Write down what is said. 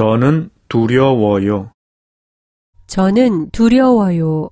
저는 두려워요. 저는 두려워요.